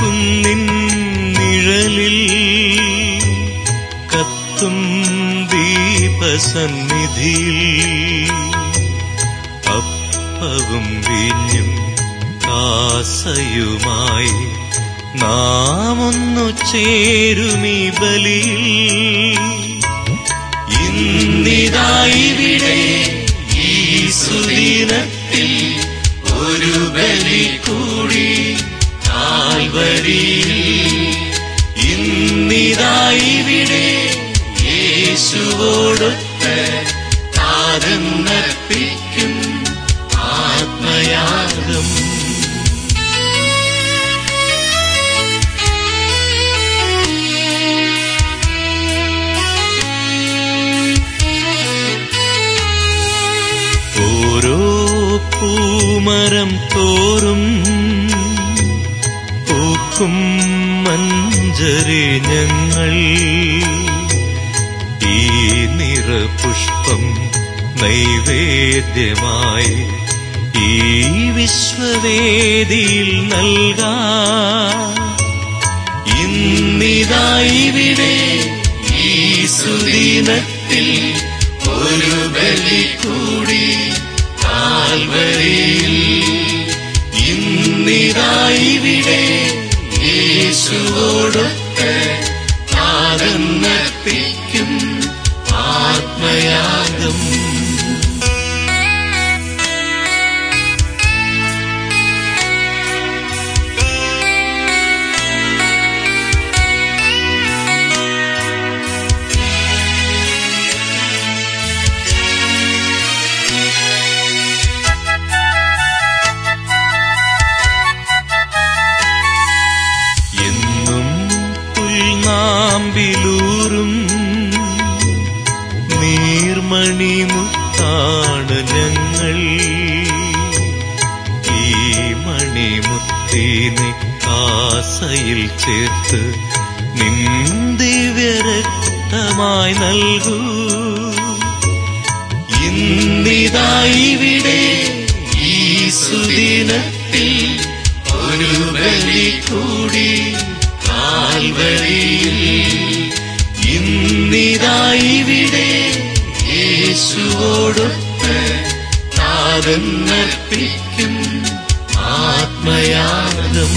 കുന്നിൻ നിഴലിൽ കത്തും ദീപസന്നിധിയിൽ. അപ്പവും വീഞ്ഞും കാസയുമായി നാമൊന്നു ചേരുമീ ബലിയിൽ. ഇന്നിതായിവിടെ ഈ സുദിനത്തിൽ ഒരു ബലി കൂടി. കാൽവരിയിൽ ഇന്നിതായിവിടെ യേശുവോടൊത്ത് താതെന്നർപ്പിക്കും ആത്മയാഗം. ഓരോ പൂമരം തോറും പൂക്കും മഞ്ചരി ഞങ്ങൾ. ഈ നിറപുഷ്പം നൈവേദ്യമായി ഈ വിശ്വവേദിയിൽ നൽകാ. ഇന്നിതായിവിടെ ഈ സുദിനത്തിൽ ഒരു ബലി കൂടി കാൽവരിയിൽ. ഇന്നിതായിവിടെ യേശുവോടൊത്ത് താതെന്നർപ്പിക്കും നീർമണി മുത്താണ് ഞങ്ങൾ. ഈ മണിമുത്തിനെ കാസയിൽ ചേർത്ത് നിന്ദിവ്യരക്തമായി നൽകൂ. ഇന്നിതായിവിടെ ഈ സുദിനത്തിൽ ഒരു ബലി കൂടി കാൽവരിയിൽ. ഇന്നിതായിവിടെ യേശുവോടൊത്ത് താതെന്നർപ്പിക്കും ആത്മയാഗം